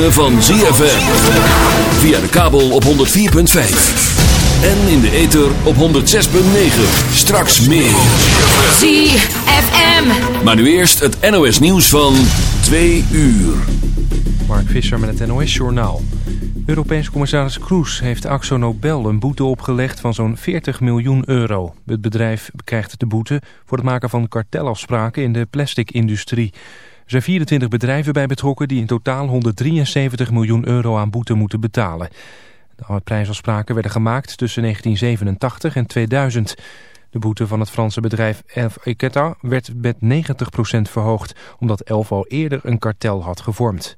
ritme van ZFM. Via de kabel op 104.5. En in de ether op 106.9. Straks meer. ZFM. Maar nu eerst het NOS nieuws van 2 uur. Mark Visser met het NOS Journaal. Europees commissaris Kroes heeft Axo Nobel een boete opgelegd van zo'n 40 miljoen euro. Het bedrijf krijgt de boete voor het maken van kartelafspraken in de plasticindustrie. Er zijn 24 bedrijven bij betrokken die in totaal 173 miljoen euro aan boete moeten betalen. De prijsafspraken werden gemaakt tussen 1987 en 2000. De boete van het Franse bedrijf Elf Eketa werd met 90% verhoogd... omdat Elf al eerder een kartel had gevormd.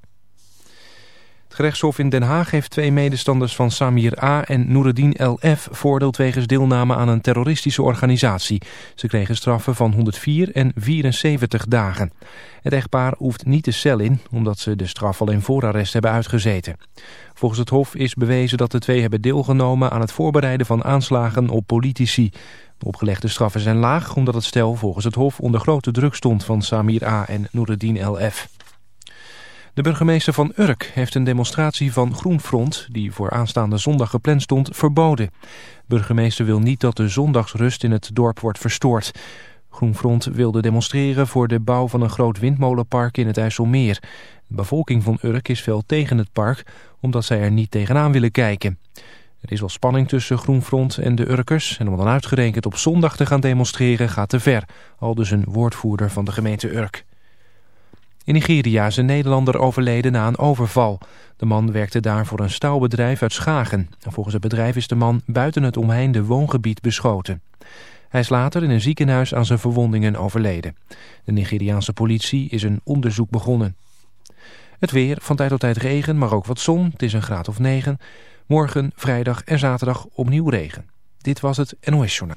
Het gerechtshof in Den Haag heeft twee medestanders van Samir A. en Noureddin L.F. voordeeld wegens deelname aan een terroristische organisatie. Ze kregen straffen van 104 en 74 dagen. Het echtpaar hoeft niet de cel in, omdat ze de straf al in voorarrest hebben uitgezeten. Volgens het hof is bewezen dat de twee hebben deelgenomen aan het voorbereiden van aanslagen op politici. De opgelegde straffen zijn laag, omdat het stel volgens het hof onder grote druk stond van Samir A. en Noureddin L.F. De burgemeester van Urk heeft een demonstratie van Groenfront... die voor aanstaande zondag gepland stond, verboden. De burgemeester wil niet dat de zondagsrust in het dorp wordt verstoord. Groenfront wilde demonstreren voor de bouw van een groot windmolenpark in het IJsselmeer. De bevolking van Urk is fel tegen het park... omdat zij er niet tegenaan willen kijken. Er is wel spanning tussen Groenfront en de Urkers... en om dan uitgerekend op zondag te gaan demonstreren gaat te ver. Al dus een woordvoerder van de gemeente Urk. In Nigeria is een Nederlander overleden na een overval. De man werkte daar voor een staalbedrijf uit Schagen. Volgens het bedrijf is de man buiten het omheinde woongebied beschoten. Hij is later in een ziekenhuis aan zijn verwondingen overleden. De Nigeriaanse politie is een onderzoek begonnen. Het weer, van tijd tot tijd regen, maar ook wat zon. Het is een graad of 9. Morgen, vrijdag en zaterdag opnieuw regen. Dit was het NOS Journaal.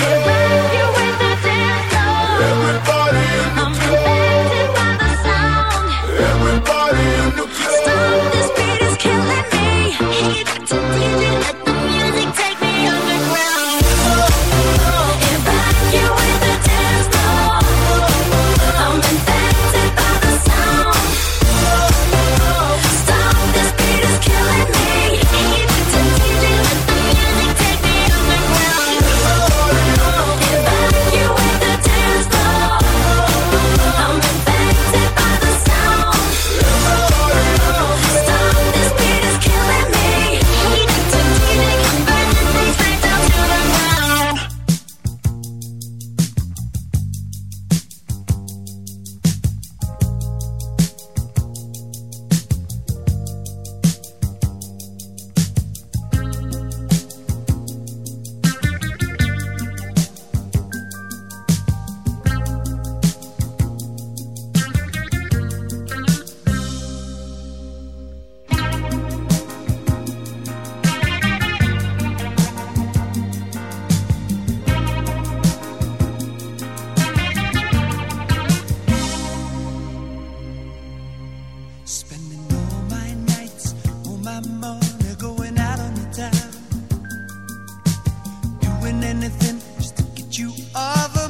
anything just to get you over.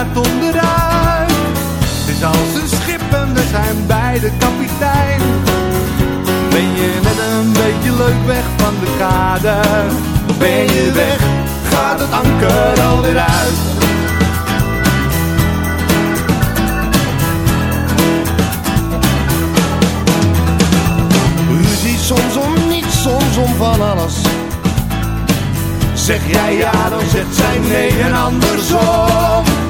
Keihard onderuit. Het is als een schip en we zijn beide kapitein. Ben je net een beetje leuk weg van de kade? Of ben je weg, gaat het anker alweer uit. Soms om niets, soms om van alles. Zeg jij ja, dan zegt zij nee en andersom.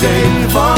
Van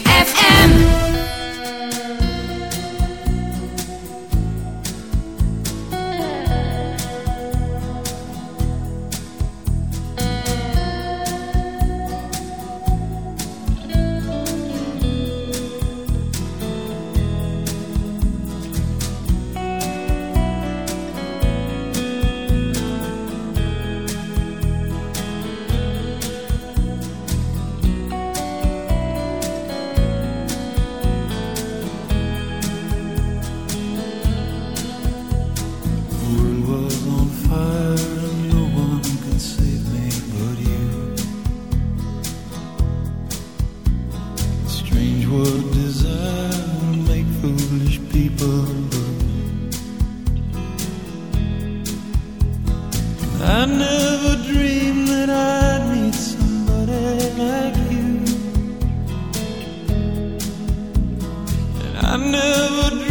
I never dreamed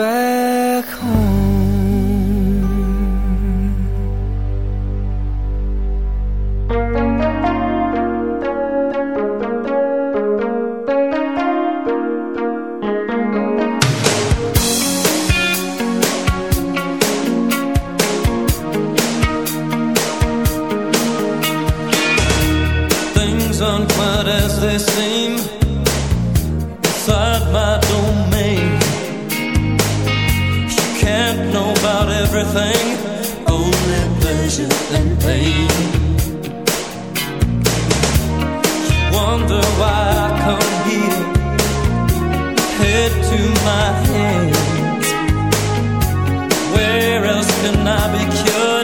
back. only pleasure and pain. Wonder why I come here, head to my hands. Where else can I be cured?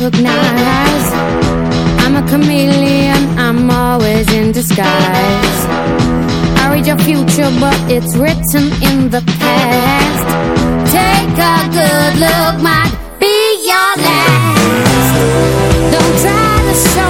recognize. I'm a chameleon, I'm always in disguise. I read your future but it's written in the past. Take a good look, might be your last. Don't try to show